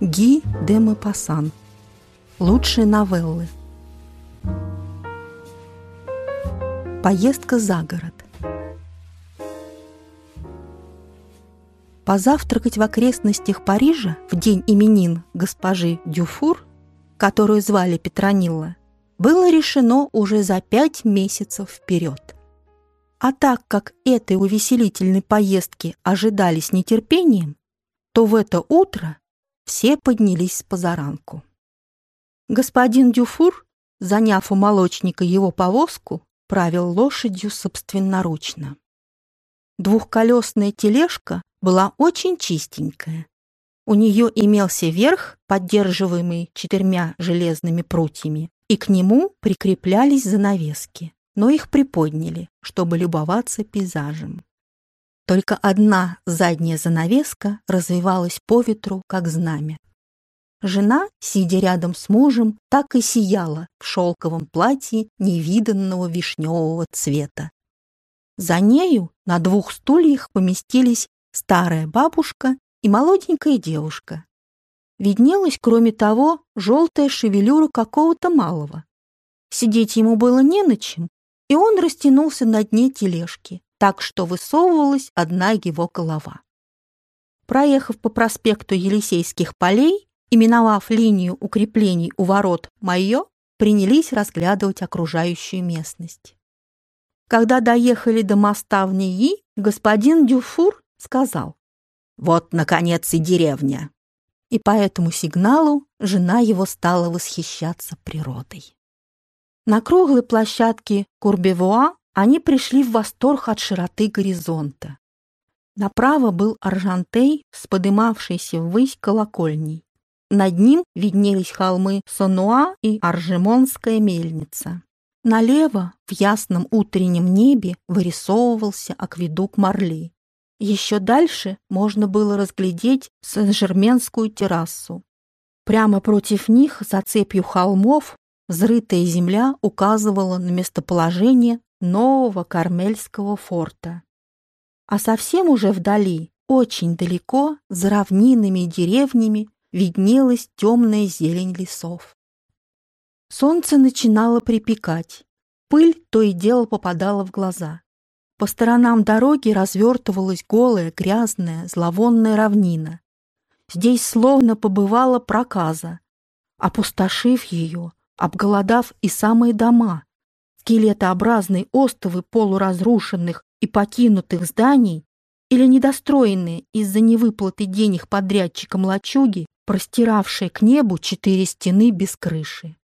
Ги де Мапасан. Лучшие новеллы. Поездка за город. Позавтракать в окрестностях Парижа в день именин госпожи Дюфур, которую звали Петронилла, было решено уже за пять месяцев вперед. А так как этой увеселительной поездки ожидали с нетерпением, то в это утро все поднялись с позаранку. Господин Дюфур, заняв у молочника его повозку, правил лошадью собственноручно. Двухколесная тележка была очень чистенькая. У нее имелся верх, поддерживаемый четырьмя железными прутьями, и к нему прикреплялись занавески, но их приподняли, чтобы любоваться пейзажем. Только одна задняя занавеска развивалась по ветру, как знамя. Жена, сидя рядом с мужем, так и сияла в шелковом платье невиданного вишневого цвета. За нею на двух стульях поместились старая бабушка и молоденькая девушка. Виднелась, кроме того, желтая шевелюра какого-то малого. Сидеть ему было не на чем, и он растянулся на дне тележки так что высовывалась одна его голова. Проехав по проспекту Елисейских полей и миновав линию укреплений у ворот Майо, принялись разглядывать окружающую местность. Когда доехали до моста в Нии, господин Дюфур сказал «Вот, наконец, и деревня!» И по этому сигналу жена его стала восхищаться природой. На круглой площадке Курбевуа они пришли в восторг от широты горизонта. Направо был Аржантей с подымавшейся ввысь колокольней. Над ним виднелись холмы Сонуа и Аржемонская мельница. Налево в ясном утреннем небе вырисовывался акведук Марли. Еще дальше можно было разглядеть Сен-Жерменскую террасу. Прямо против них, за цепью холмов, взрытая земля указывала на местоположение нового Кармельского форта. А совсем уже вдали, очень далеко, за равнинами и деревнями, виднелась темная зелень лесов. Солнце начинало припекать, пыль то и дело попадала в глаза. По сторонам дороги развертывалась голая, грязная, зловонная равнина. Здесь словно побывала проказа, опустошив ее, обголодав и самые дома, скелетообразные остовы полуразрушенных и покинутых зданий или недостроенные из-за невыплаты денег подрядчикам лачуги, простиравшие к небу четыре стены без крыши.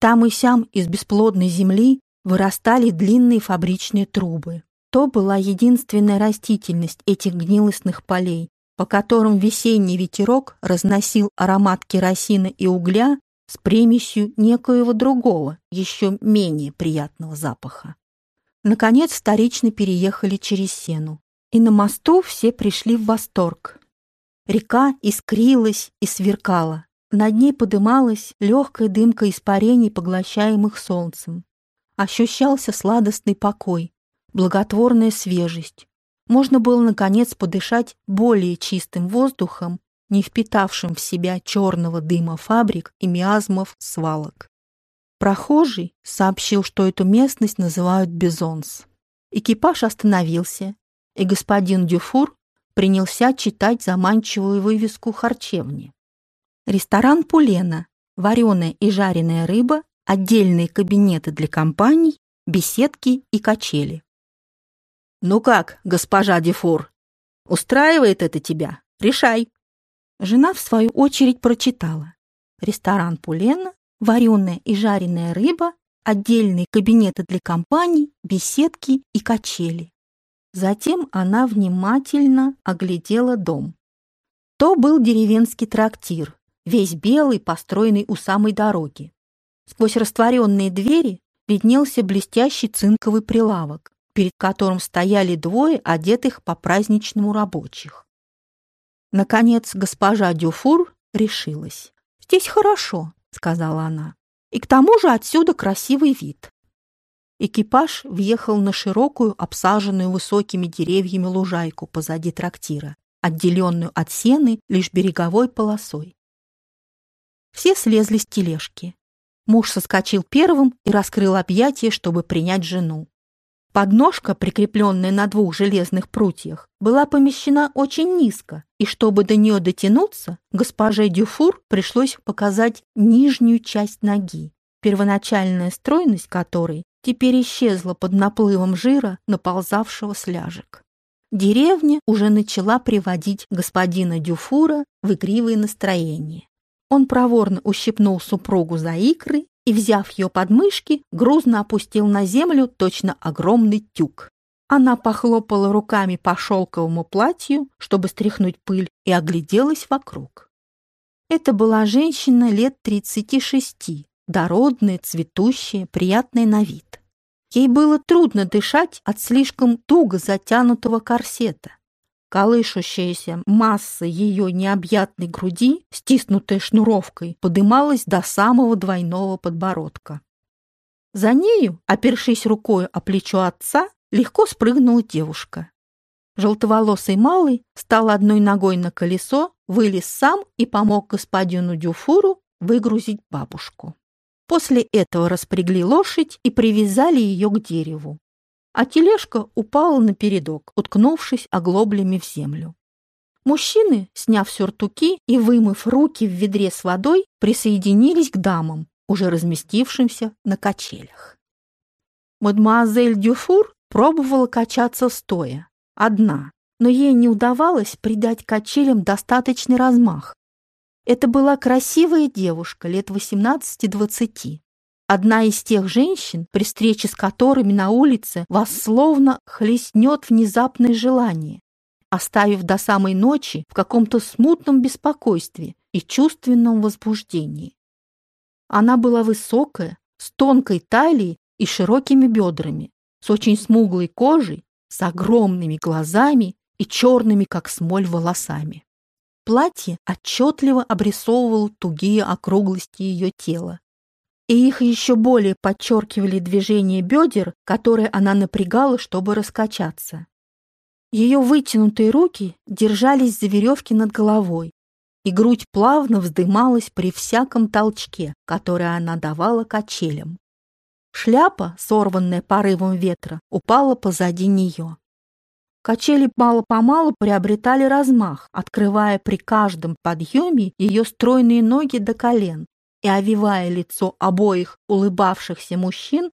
Там и сям из бесплодной земли вырастали длинные фабричные трубы. То была единственная растительность этих гнилостных полей, по которым весенний ветерок разносил аромат керосина и угля с примесью некоего другого, еще менее приятного запаха. Наконец вторично переехали через Сену, и на мосту все пришли в восторг. Река искрилась и сверкала, над ней подымалась легкая дымка испарений, поглощаемых солнцем. Ощущался сладостный покой, благотворная свежесть. Можно было, наконец, подышать более чистым воздухом не впитавшим в себя черного дыма фабрик и миазмов свалок. Прохожий сообщил, что эту местность называют Безонс. Экипаж остановился, и господин Дюфур принялся читать заманчивую вывеску харчевни. Ресторан Пулена, вареная и жареная рыба, отдельные кабинеты для компаний, беседки и качели. «Ну как, госпожа Дюфур, устраивает это тебя? Решай!» Жена, в свою очередь, прочитала. Ресторан Пулена, вареная и жареная рыба, отдельные кабинеты для компаний, беседки и качели. Затем она внимательно оглядела дом. То был деревенский трактир, весь белый, построенный у самой дороги. Сквозь растворенные двери виднелся блестящий цинковый прилавок, перед которым стояли двое одетых по-праздничному рабочих. Наконец госпожа Дюфур решилась. «Здесь хорошо», — сказала она. «И к тому же отсюда красивый вид». Экипаж въехал на широкую, обсаженную высокими деревьями лужайку позади трактира, отделенную от сены лишь береговой полосой. все слезли с тележки. Муж соскочил первым и раскрыл объятия, чтобы принять жену. Подножка, прикрепленная на двух железных прутьях, была помещена очень низко, и чтобы до нее дотянуться, госпоже Дюфур пришлось показать нижнюю часть ноги, первоначальная стройность которой теперь исчезла под наплывом жира, наползавшего с ляжек. Деревня уже начала приводить господина Дюфура в игривое настроение. Он проворно ущипнул супругу за икры и, взяв ее подмышки, грузно опустил на землю точно огромный тюк. Она похлопала руками по шелковому платью, чтобы стряхнуть пыль, и огляделась вокруг. Это была женщина лет тридцати шести, дородная, цветущая, приятная на вид. Ей было трудно дышать от слишком туго затянутого корсета. Колышущаяся масса ее необъятной груди, стиснутая шнуровкой, подымалась до самого двойного подбородка. За нею, опершись рукой о плечо отца, легко спрыгнула девушка. Желтоволосый малый стал одной ногой на колесо, вылез сам и помог господину Дюфуру выгрузить бабушку. После этого распрягли лошадь и привязали ее к дереву а тележка упала на передок, уткнувшись оглоблями в землю. Мужчины, сняв сюртуки и вымыв руки в ведре с водой, присоединились к дамам, уже разместившимся на качелях. Мадемуазель Дюфур пробовала качаться стоя, одна, но ей не удавалось придать качелям достаточный размах. Это была красивая девушка лет 18-20, Одна из тех женщин, при встрече с которыми на улице вас словно хлестнет внезапное желание, оставив до самой ночи в каком-то смутном беспокойстве и чувственном возбуждении. Она была высокая, с тонкой талией и широкими бедрами, с очень смуглой кожей, с огромными глазами и черными, как смоль, волосами. Платье отчетливо обрисовывало тугие округлости ее тела, и их еще более подчеркивали движения бедер, которые она напрягала, чтобы раскачаться. Ее вытянутые руки держались за веревки над головой, и грудь плавно вздымалась при всяком толчке, который она давала качелям. Шляпа, сорванная порывом ветра, упала позади нее. Качели мало-помалу приобретали размах, открывая при каждом подъеме ее стройные ноги до колен, и овивая лицо обоих улыбавшихся мужчин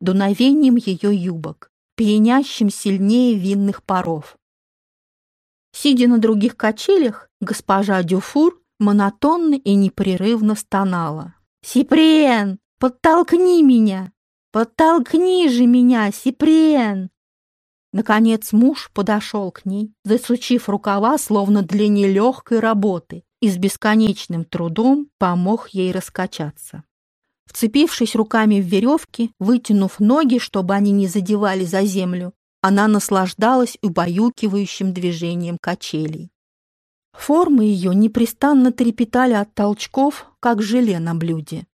дуновением ее юбок, пьянящим сильнее винных паров. Сидя на других качелях, госпожа Дюфур монотонно и непрерывно стонала. «Сиприен, подтолкни меня! Подтолкни же меня, Сиприен!» Наконец муж подошел к ней, засучив рукава, словно для нелегкой работы, и с бесконечным трудом помог ей раскачаться. Вцепившись руками в веревки, вытянув ноги, чтобы они не задевали за землю, она наслаждалась убаюкивающим движением качелей. Формы ее непрестанно трепетали от толчков, как желе на блюде.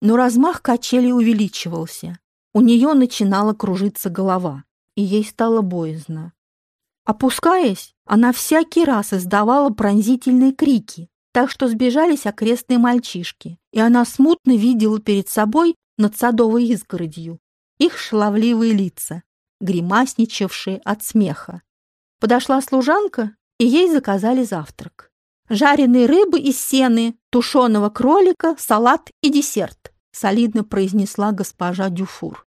Но размах качелей увеличивался. У нее начинала кружиться голова, и ей стало боязно. Опускаясь, она всякий раз издавала пронзительные крики, так что сбежались окрестные мальчишки, и она смутно видела перед собой над садовой изгородью их шаловливые лица, гримасничавшие от смеха. Подошла служанка, и ей заказали завтрак. Жареные рыбы из сены, тушеного кролика, салат и десерт, солидно произнесла госпожа Дюфур.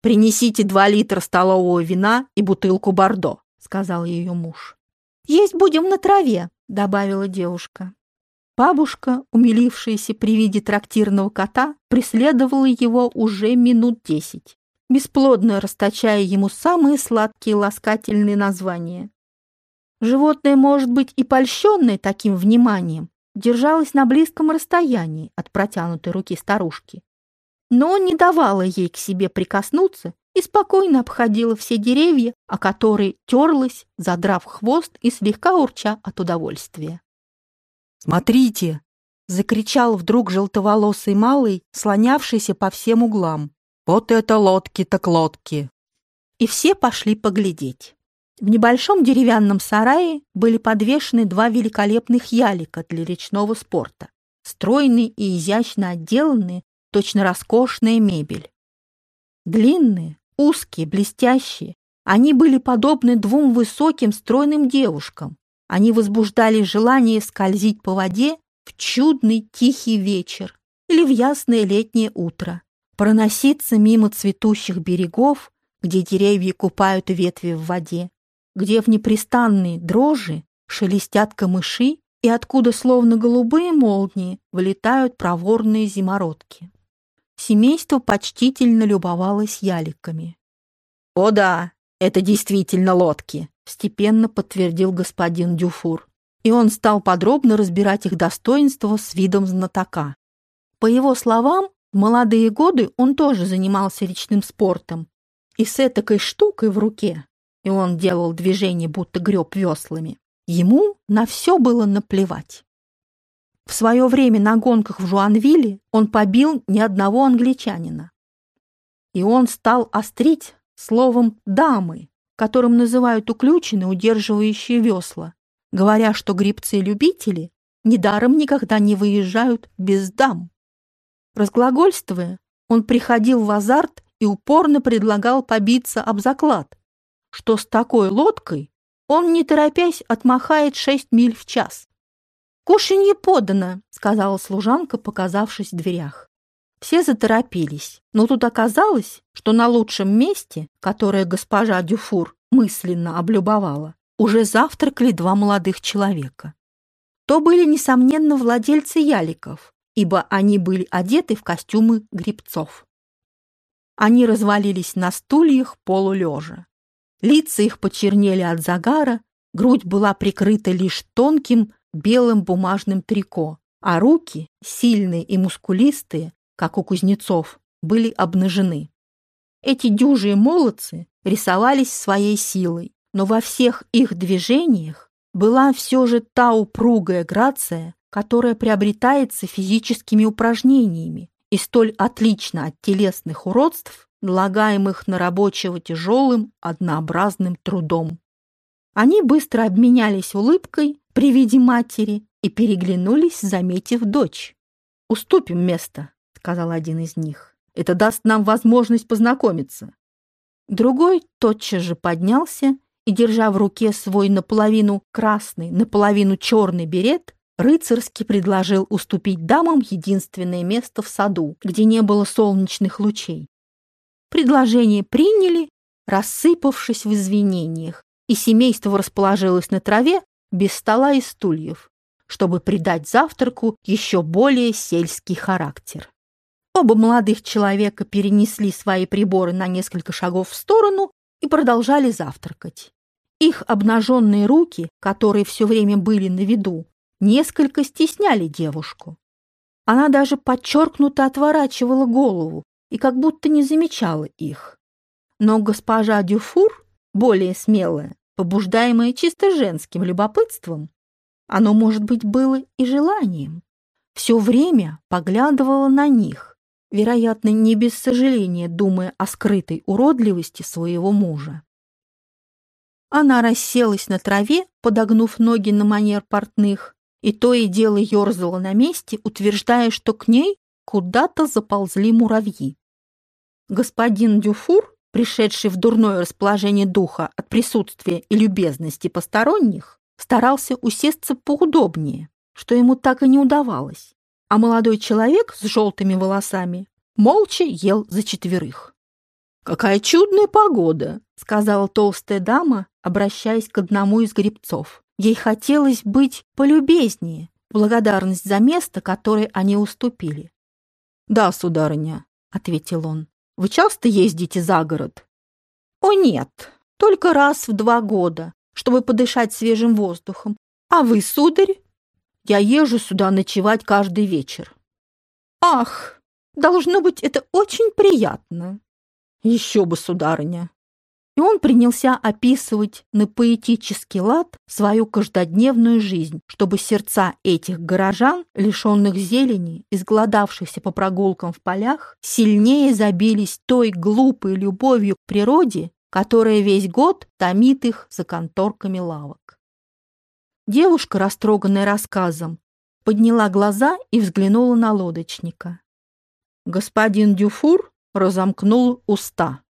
«Принесите два литра столового вина и бутылку бордо», — сказал ее муж. «Есть будем на траве», — добавила девушка. Бабушка, умилившаяся при виде трактирного кота, преследовала его уже минут десять, бесплодно расточая ему самые сладкие ласкательные названия. Животное, может быть, и польщенное таким вниманием, держалось на близком расстоянии от протянутой руки старушки, но не давала ей к себе прикоснуться и спокойно обходила все деревья, о которые терлась, задрав хвост и слегка урча от удовольствия. «Смотрите!» — закричал вдруг желтоволосый малый, слонявшийся по всем углам. «Вот это лодки так лодки!» И все пошли поглядеть. В небольшом деревянном сарае были подвешены два великолепных ялика для речного спорта. стройные и изящно отделанные, точно роскошная мебель. Длинные, узкие, блестящие, они были подобны двум высоким стройным девушкам. Они возбуждали желание скользить по воде в чудный тихий вечер или в ясное летнее утро, проноситься мимо цветущих берегов, где деревья купают ветви в воде, где в непрестанные дрожи шелестят камыши и откуда словно голубые молнии вылетают проворные зимородки. Семейство почтительно любовалось яликами. «О да, это действительно лодки», — степенно подтвердил господин Дюфур. И он стал подробно разбирать их достоинства с видом знатока. По его словам, в молодые годы он тоже занимался речным спортом. И с этакой штукой в руке, и он делал движение, будто греб веслами, ему на все было наплевать. В свое время на гонках в Жуанвилле он побил ни одного англичанина. И он стал острить словом «дамы», которым называют уключены, удерживающие весла, говоря, что грибцы-любители недаром никогда не выезжают без дам. Разглагольствуя, он приходил в азарт и упорно предлагал побиться об заклад, что с такой лодкой он, не торопясь, отмахает шесть миль в час. «Кушанье подано», — сказала служанка, показавшись в дверях. Все заторопились, но тут оказалось, что на лучшем месте, которое госпожа Дюфур мысленно облюбовала, уже завтракали два молодых человека. То были, несомненно, владельцы яликов, ибо они были одеты в костюмы грибцов. Они развалились на стульях полулежа. Лица их почернели от загара, грудь была прикрыта лишь тонким белым бумажным трико, а руки, сильные и мускулистые, как у кузнецов, были обнажены. Эти дюжие молодцы рисовались своей силой, но во всех их движениях была все же та упругая грация, которая приобретается физическими упражнениями и столь отлично от телесных уродств, налагаемых на рабочего тяжелым, однообразным трудом. Они быстро обменялись улыбкой при виде матери и переглянулись, заметив дочь. «Уступим место», сказал один из них. «Это даст нам возможность познакомиться». Другой тотчас же поднялся и, держа в руке свой наполовину красный, наполовину черный берет, рыцарски предложил уступить дамам единственное место в саду, где не было солнечных лучей. Предложение приняли, рассыпавшись в извинениях, и семейство расположилось на траве без стола и стульев, чтобы придать завтраку еще более сельский характер. Оба молодых человека перенесли свои приборы на несколько шагов в сторону и продолжали завтракать. Их обнаженные руки, которые все время были на виду, несколько стесняли девушку. Она даже подчеркнуто отворачивала голову и как будто не замечала их. Но госпожа Дюфур, более смелая, побуждаемая чисто женским любопытством, оно, может быть, было и желанием, все время поглядывала на них, вероятно, не без сожаления думая о скрытой уродливости своего мужа. Она расселась на траве, подогнув ноги на манер портных, и то и дело ерзала на месте, утверждая, что к ней куда-то заползли муравьи. Господин Дюфур, пришедший в дурное расположение духа от присутствия и любезности посторонних, старался усесться поудобнее, что ему так и не удавалось а молодой человек с желтыми волосами молча ел за четверых. «Какая чудная погода!» — сказала толстая дама, обращаясь к одному из грибцов. Ей хотелось быть полюбезнее, благодарность за место, которое они уступили. «Да, сударыня», — ответил он. «Вы часто ездите за город?» «О, нет, только раз в два года, чтобы подышать свежим воздухом. А вы, сударь?» Я езжу сюда ночевать каждый вечер. Ах, должно быть, это очень приятно. Еще бы, сударыня. И он принялся описывать на поэтический лад свою каждодневную жизнь, чтобы сердца этих горожан, лишенных зелени, изгладавшихся по прогулкам в полях, сильнее забились той глупой любовью к природе, которая весь год томит их за конторками лавок. Девушка, растроганная рассказом, подняла глаза и взглянула на лодочника. Господин Дюфур разомкнул уста.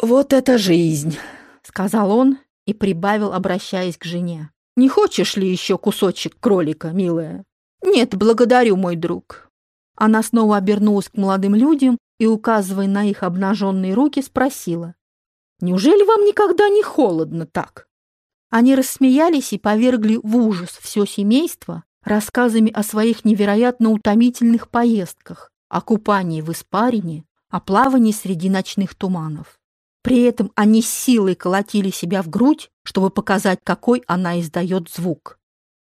«Вот это жизнь!» — сказал он и прибавил, обращаясь к жене. «Не хочешь ли еще кусочек кролика, милая?» «Нет, благодарю, мой друг». Она снова обернулась к молодым людям и, указывая на их обнаженные руки, спросила. «Неужели вам никогда не холодно так?» Они рассмеялись и повергли в ужас все семейство рассказами о своих невероятно утомительных поездках, о купании в испарине, о плавании среди ночных туманов. При этом они силой колотили себя в грудь, чтобы показать, какой она издает звук.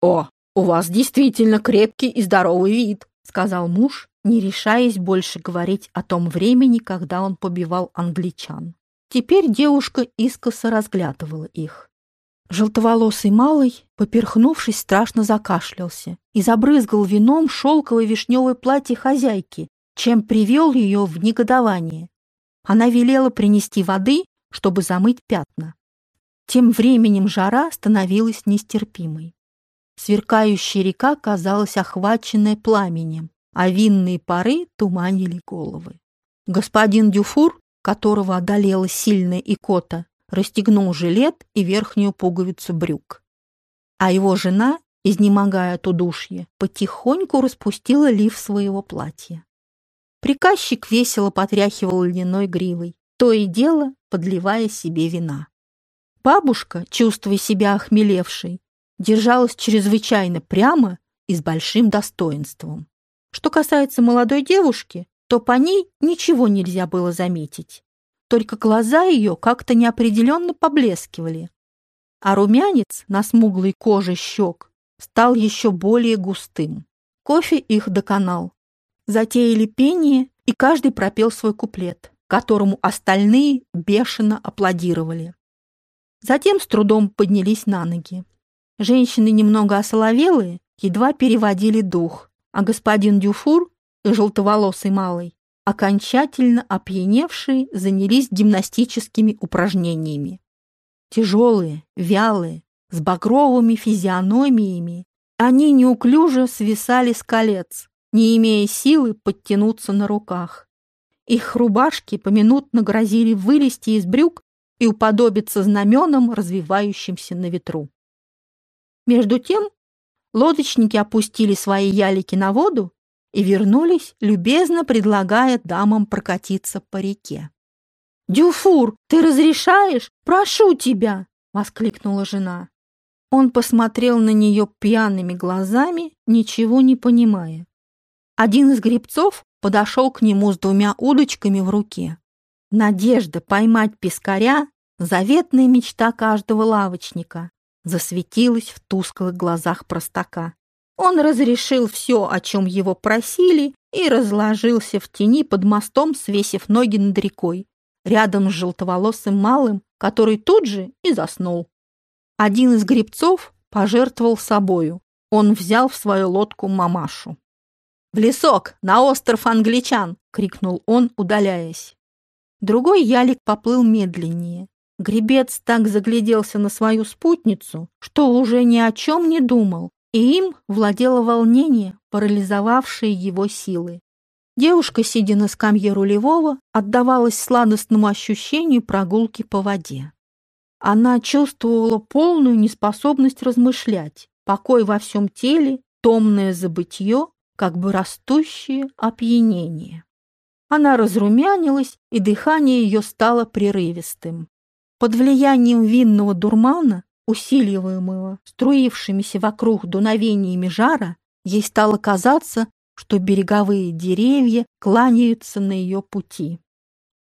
«О, у вас действительно крепкий и здоровый вид», — сказал муж, не решаясь больше говорить о том времени, когда он побивал англичан. Теперь девушка искоса разглядывала их. Желтоволосый малый, поперхнувшись, страшно закашлялся и забрызгал вином шелковое вишневое платье хозяйки, чем привел ее в негодование. Она велела принести воды, чтобы замыть пятна. Тем временем жара становилась нестерпимой. Сверкающая река казалась охваченной пламенем, а винные пары туманили головы. Господин Дюфур, которого одолела сильная икота, расстегнул жилет и верхнюю пуговицу брюк. А его жена, изнемогая от удушья, потихоньку распустила лиф своего платья. Приказчик весело потряхивал льняной гривой, то и дело подливая себе вина. Бабушка, чувствуя себя охмелевшей, держалась чрезвычайно прямо и с большим достоинством. Что касается молодой девушки, то по ней ничего нельзя было заметить только глаза ее как-то неопределенно поблескивали, а румянец на смуглой коже щек стал еще более густым. Кофе их доконал. Затеяли пение, и каждый пропел свой куплет, которому остальные бешено аплодировали. Затем с трудом поднялись на ноги. Женщины, немного осоловелые, едва переводили дух, а господин Дюфур, желтоволосый малый, окончательно опьяневшие занялись гимнастическими упражнениями. Тяжелые, вялые, с багровыми физиономиями, они неуклюже свисали с колец, не имея силы подтянуться на руках. Их рубашки поминутно грозили вылезти из брюк и уподобиться знаменам, развивающимся на ветру. Между тем лодочники опустили свои ялики на воду и вернулись, любезно предлагая дамам прокатиться по реке. «Дюфур, ты разрешаешь? Прошу тебя!» — воскликнула жена. Он посмотрел на нее пьяными глазами, ничего не понимая. Один из гребцов подошел к нему с двумя удочками в руке. Надежда поймать пескаря — заветная мечта каждого лавочника — засветилась в тусклых глазах простака. Он разрешил все, о чем его просили, и разложился в тени под мостом, свесив ноги над рекой, рядом с желтоволосым малым, который тут же и заснул. Один из грибцов пожертвовал собою. Он взял в свою лодку мамашу. «В лесок, на остров англичан!» — крикнул он, удаляясь. Другой ялик поплыл медленнее. Гребец так загляделся на свою спутницу, что уже ни о чем не думал, и им владело волнение, парализовавшее его силы. Девушка, сидя на скамье рулевого, отдавалась сладостному ощущению прогулки по воде. Она чувствовала полную неспособность размышлять, покой во всем теле, томное забытье, как бы растущее опьянение. Она разрумянилась, и дыхание ее стало прерывистым. Под влиянием винного дурмана усиливаемого струившимися вокруг дуновениями жара, ей стало казаться, что береговые деревья кланяются на ее пути.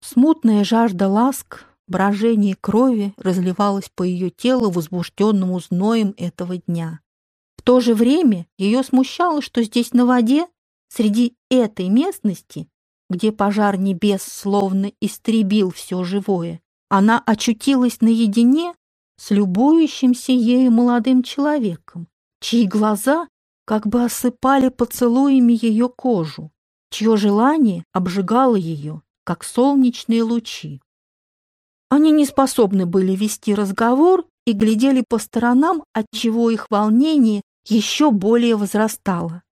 Смутная жажда ласк, брожение крови разливалась по ее телу возбужденному зноем этого дня. В то же время ее смущало, что здесь на воде, среди этой местности, где пожар небес словно истребил все живое, она очутилась наедине с любующимся ею молодым человеком, чьи глаза как бы осыпали поцелуями ее кожу, чье желание обжигало ее, как солнечные лучи. Они не способны были вести разговор и глядели по сторонам, отчего их волнение еще более возрастало.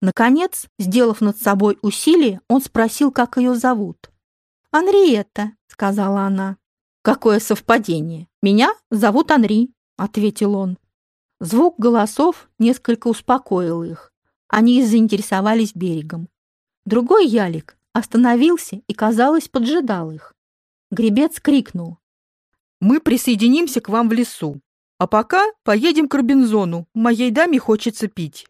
Наконец, сделав над собой усилие, он спросил, как ее зовут. «Анриетта», — сказала она. «Какое совпадение! Меня зовут Анри», — ответил он. Звук голосов несколько успокоил их. Они заинтересовались берегом. Другой ялик остановился и, казалось, поджидал их. Гребец крикнул. «Мы присоединимся к вам в лесу, а пока поедем к Робинзону, моей даме хочется пить».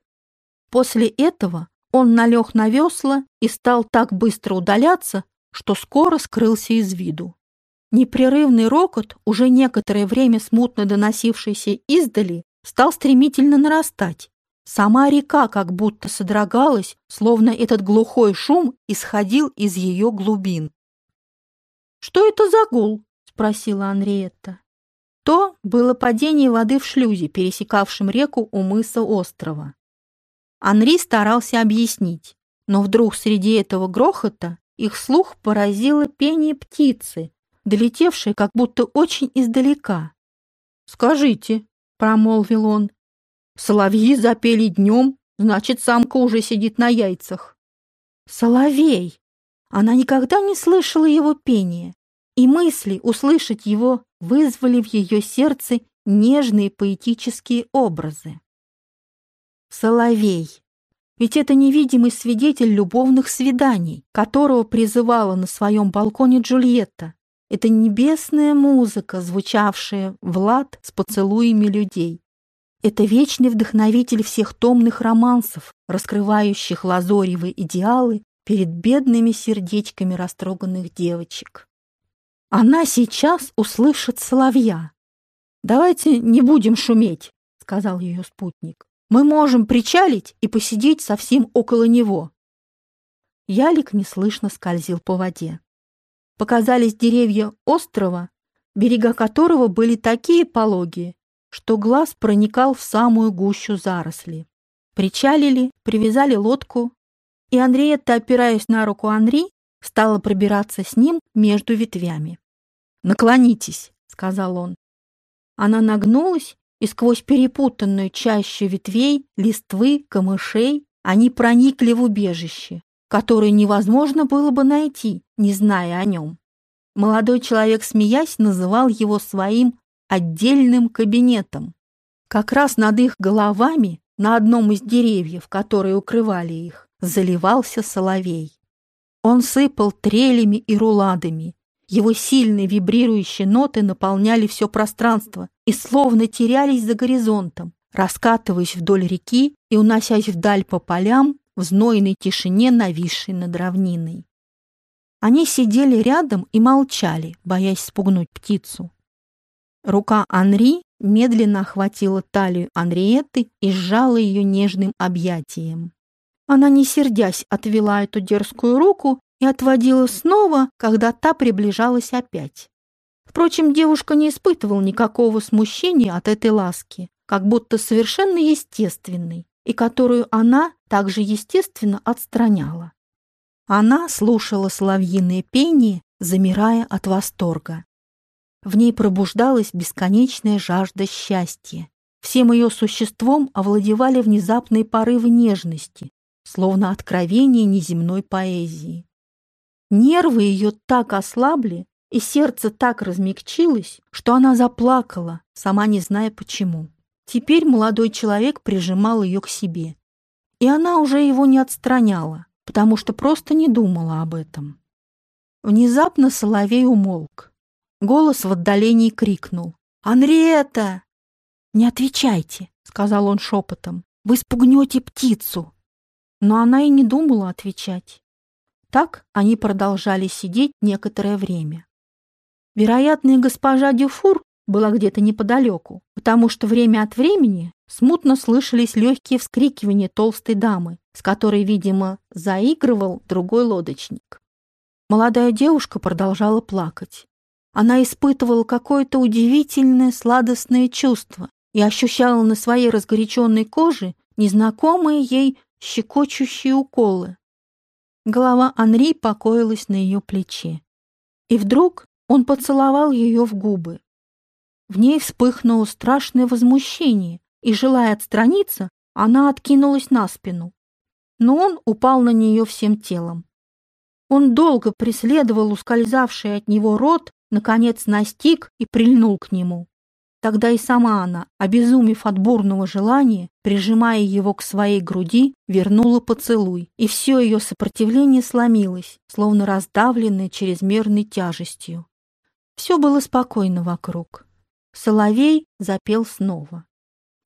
После этого он налег на весла и стал так быстро удаляться, что скоро скрылся из виду. Непрерывный рокот, уже некоторое время смутно доносившийся издали, стал стремительно нарастать. Сама река как будто содрогалась, словно этот глухой шум исходил из ее глубин. «Что это за гул?» — спросила Анриетта. То было падение воды в шлюзе, пересекавшем реку у мыса острова. Анри старался объяснить, но вдруг среди этого грохота их слух поразило пение птицы, долетевшей как будто очень издалека. «Скажите», — промолвил он, — «соловьи запели днем, значит, самка уже сидит на яйцах». «Соловей!» Она никогда не слышала его пения, и мысли услышать его вызвали в ее сердце нежные поэтические образы. Соловей. Ведь это невидимый свидетель любовных свиданий, которого призывала на своем балконе Джульетта. Это небесная музыка, звучавшая в лад с поцелуями людей. Это вечный вдохновитель всех томных романсов, раскрывающих лазоревые идеалы перед бедными сердечками растроганных девочек. Она сейчас услышит соловья. «Давайте не будем шуметь», — сказал ее спутник. «Мы можем причалить и посидеть совсем около него». Ялик неслышно скользил по воде показались деревья острова, берега которого были такие пологие, что глаз проникал в самую гущу заросли. Причалили, привязали лодку, и Андреетта, опираясь на руку Анри, стала пробираться с ним между ветвями. «Наклонитесь», — сказал он. Она нагнулась, и сквозь перепутанную чащу ветвей, листвы, камышей они проникли в убежище, который невозможно было бы найти, не зная о нем. Молодой человек, смеясь, называл его своим отдельным кабинетом. Как раз над их головами, на одном из деревьев, которые укрывали их, заливался соловей. Он сыпал трелями и руладами. Его сильные вибрирующие ноты наполняли все пространство и словно терялись за горизонтом, раскатываясь вдоль реки и уносясь вдаль по полям, в знойной тишине, нависшей над равниной. Они сидели рядом и молчали, боясь спугнуть птицу. Рука Анри медленно охватила талию Анриетты и сжала ее нежным объятием. Она, не сердясь, отвела эту дерзкую руку и отводила снова, когда та приближалась опять. Впрочем, девушка не испытывала никакого смущения от этой ласки, как будто совершенно естественной и которую она также естественно отстраняла. Она слушала соловьиное пение, замирая от восторга. В ней пробуждалась бесконечная жажда счастья. Всем ее существом овладевали внезапные порывы нежности, словно откровение неземной поэзии. Нервы ее так ослабли, и сердце так размягчилось, что она заплакала, сама не зная почему. Теперь молодой человек прижимал ее к себе. И она уже его не отстраняла, потому что просто не думала об этом. Внезапно соловей умолк. Голос в отдалении крикнул. «Анриета!» «Не отвечайте», — сказал он шепотом. «Вы спугнете птицу». Но она и не думала отвечать. Так они продолжали сидеть некоторое время. Вероятно, госпожа Дюфур была где-то неподалеку, потому что время от времени смутно слышались легкие вскрикивания толстой дамы, с которой, видимо, заигрывал другой лодочник. Молодая девушка продолжала плакать. Она испытывала какое-то удивительное сладостное чувство и ощущала на своей разгоряченной коже незнакомые ей щекочущие уколы. Голова Анри покоилась на ее плече. И вдруг он поцеловал ее в губы. В ней вспыхнуло страшное возмущение, и, желая отстраниться, Она откинулась на спину, но он упал на нее всем телом. Он долго преследовал ускользавший от него рот, наконец настиг и прильнул к нему. Тогда и сама она, обезумев от бурного желания, прижимая его к своей груди, вернула поцелуй, и все ее сопротивление сломилось, словно раздавленное чрезмерной тяжестью. Все было спокойно вокруг. Соловей запел снова.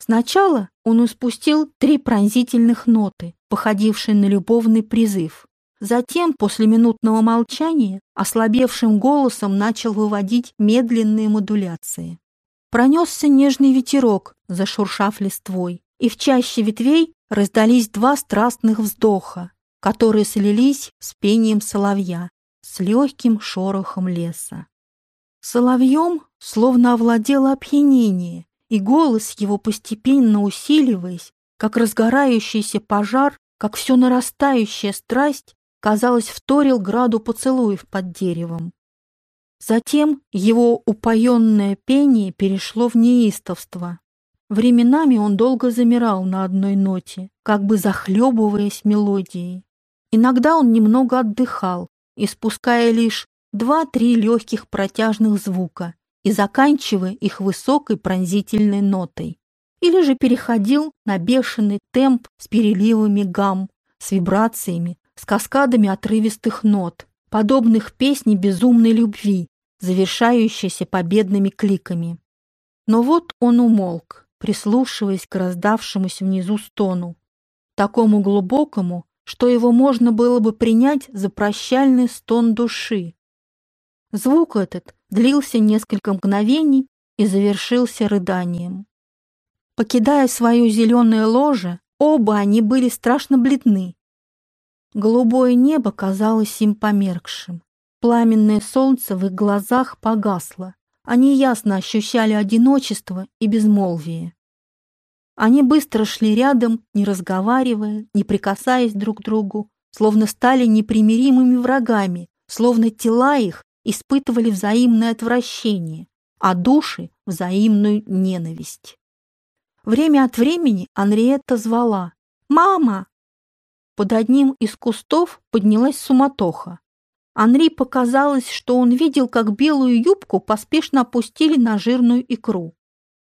Сначала он испустил три пронзительных ноты, походившие на любовный призыв. Затем, после минутного молчания, ослабевшим голосом начал выводить медленные модуляции. Пронесся нежный ветерок, зашуршав листвой, и в чаще ветвей раздались два страстных вздоха, которые слились с пением соловья, с легким шорохом леса. Соловьем словно овладело опьянение, и голос его, постепенно усиливаясь, как разгорающийся пожар, как все нарастающая страсть, казалось, вторил граду поцелуев под деревом. Затем его упоенное пение перешло в неистовство. Временами он долго замирал на одной ноте, как бы захлебываясь мелодией. Иногда он немного отдыхал, испуская лишь два-три легких протяжных звука и заканчивая их высокой пронзительной нотой. Или же переходил на бешеный темп с переливами гамм, с вибрациями, с каскадами отрывистых нот, подобных песне безумной любви, завершающейся победными кликами. Но вот он умолк, прислушиваясь к раздавшемуся внизу стону, такому глубокому, что его можно было бы принять за прощальный стон души. Звук этот длился несколько мгновений и завершился рыданием. Покидая свое зеленое ложе, оба они были страшно бледны, Голубое небо казалось им померкшим. Пламенное солнце в их глазах погасло. Они ясно ощущали одиночество и безмолвие. Они быстро шли рядом, не разговаривая, не прикасаясь друг к другу, словно стали непримиримыми врагами, словно тела их испытывали взаимное отвращение, а души — взаимную ненависть. Время от времени Анриетта звала «Мама! Под одним из кустов поднялась суматоха. Анри показалось, что он видел, как белую юбку поспешно опустили на жирную икру.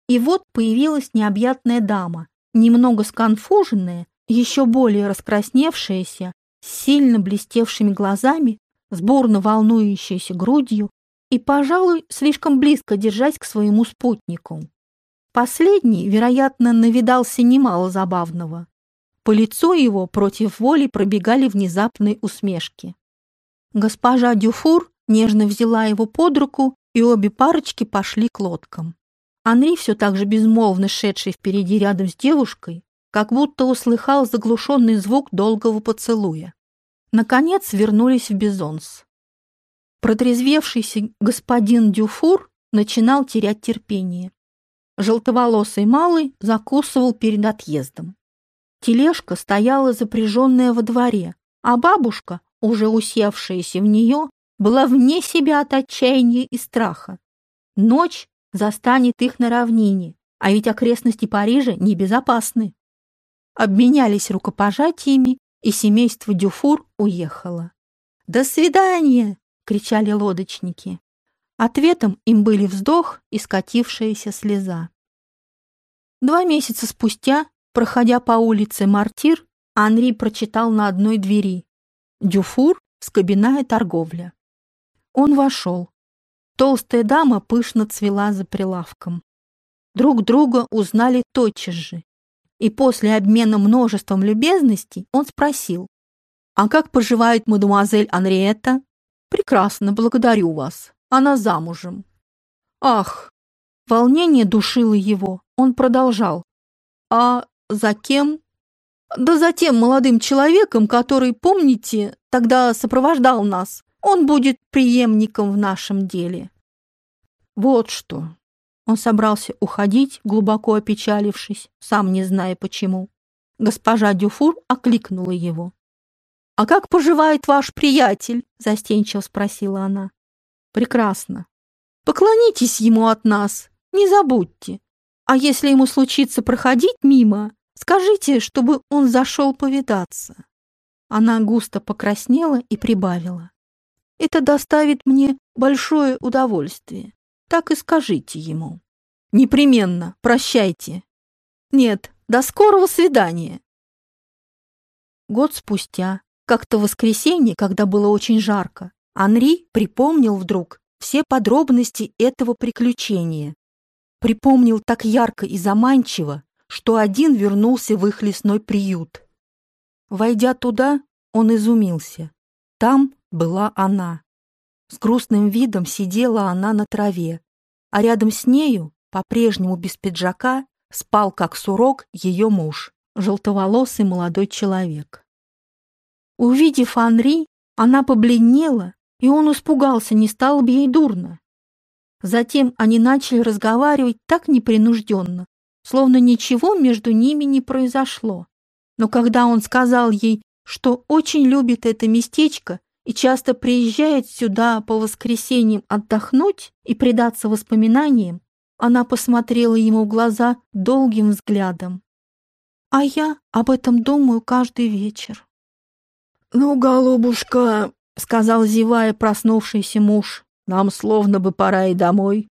И вот появилась необъятная дама, немного сконфуженная, еще более раскрасневшаяся, с сильно блестевшими глазами, с бурно волнующейся грудью и, пожалуй, слишком близко держась к своему спутнику. Последний, вероятно, навидался немало забавного. По лицу его против воли пробегали внезапные усмешки. Госпожа Дюфур нежно взяла его под руку, и обе парочки пошли к лодкам. Анри, все так же безмолвно шедший впереди рядом с девушкой, как будто услыхал заглушенный звук долгого поцелуя. Наконец вернулись в Бизонс. Протрезвевшийся господин Дюфур начинал терять терпение. Желтоволосый малый закусывал перед отъездом. Тележка стояла запряженная во дворе, а бабушка, уже усевшаяся в нее, была вне себя от отчаяния и страха. Ночь застанет их на равнине, а ведь окрестности Парижа небезопасны. Обменялись рукопожатиями, и семейство Дюфур уехало. «До свидания!» — кричали лодочники. Ответом им были вздох и скатившаяся слеза. Два месяца спустя Проходя по улице Мартир, Анри прочитал на одной двери «Дюфур, скобяная торговля». Он вошел. Толстая дама пышно цвела за прилавком. Друг друга узнали тотчас же. И после обмена множеством любезностей он спросил, «А как поживает мадемуазель Анриетта?» «Прекрасно, благодарю вас. Она замужем». «Ах!» Волнение душило его. Он продолжал. «А за кем? Да за тем молодым человеком, который, помните, тогда сопровождал нас. Он будет преемником в нашем деле. Вот что. Он собрался уходить, глубоко опечалившись, сам не зная почему. Госпожа Дюфур окликнула его. «А как поживает ваш приятель?» – застенчиво спросила она. «Прекрасно. Поклонитесь ему от нас, не забудьте. А если ему случится проходить мимо, Скажите, чтобы он зашел повидаться». Она густо покраснела и прибавила. «Это доставит мне большое удовольствие. Так и скажите ему». «Непременно. Прощайте». «Нет, до скорого свидания». Год спустя, как-то в воскресенье, когда было очень жарко, Анри припомнил вдруг все подробности этого приключения. Припомнил так ярко и заманчиво, что один вернулся в их лесной приют. Войдя туда, он изумился. Там была она. С грустным видом сидела она на траве, а рядом с нею, по-прежнему без пиджака, спал как сурок ее муж, желтоволосый молодой человек. Увидев Анри, она побледнела, и он испугался, не стало бы ей дурно. Затем они начали разговаривать так непринужденно, словно ничего между ними не произошло. Но когда он сказал ей, что очень любит это местечко и часто приезжает сюда по воскресеньям отдохнуть и предаться воспоминаниям, она посмотрела ему в глаза долгим взглядом. «А я об этом думаю каждый вечер». «Ну, голубушка», — сказал, зевая, проснувшийся муж, — «нам словно бы пора и домой.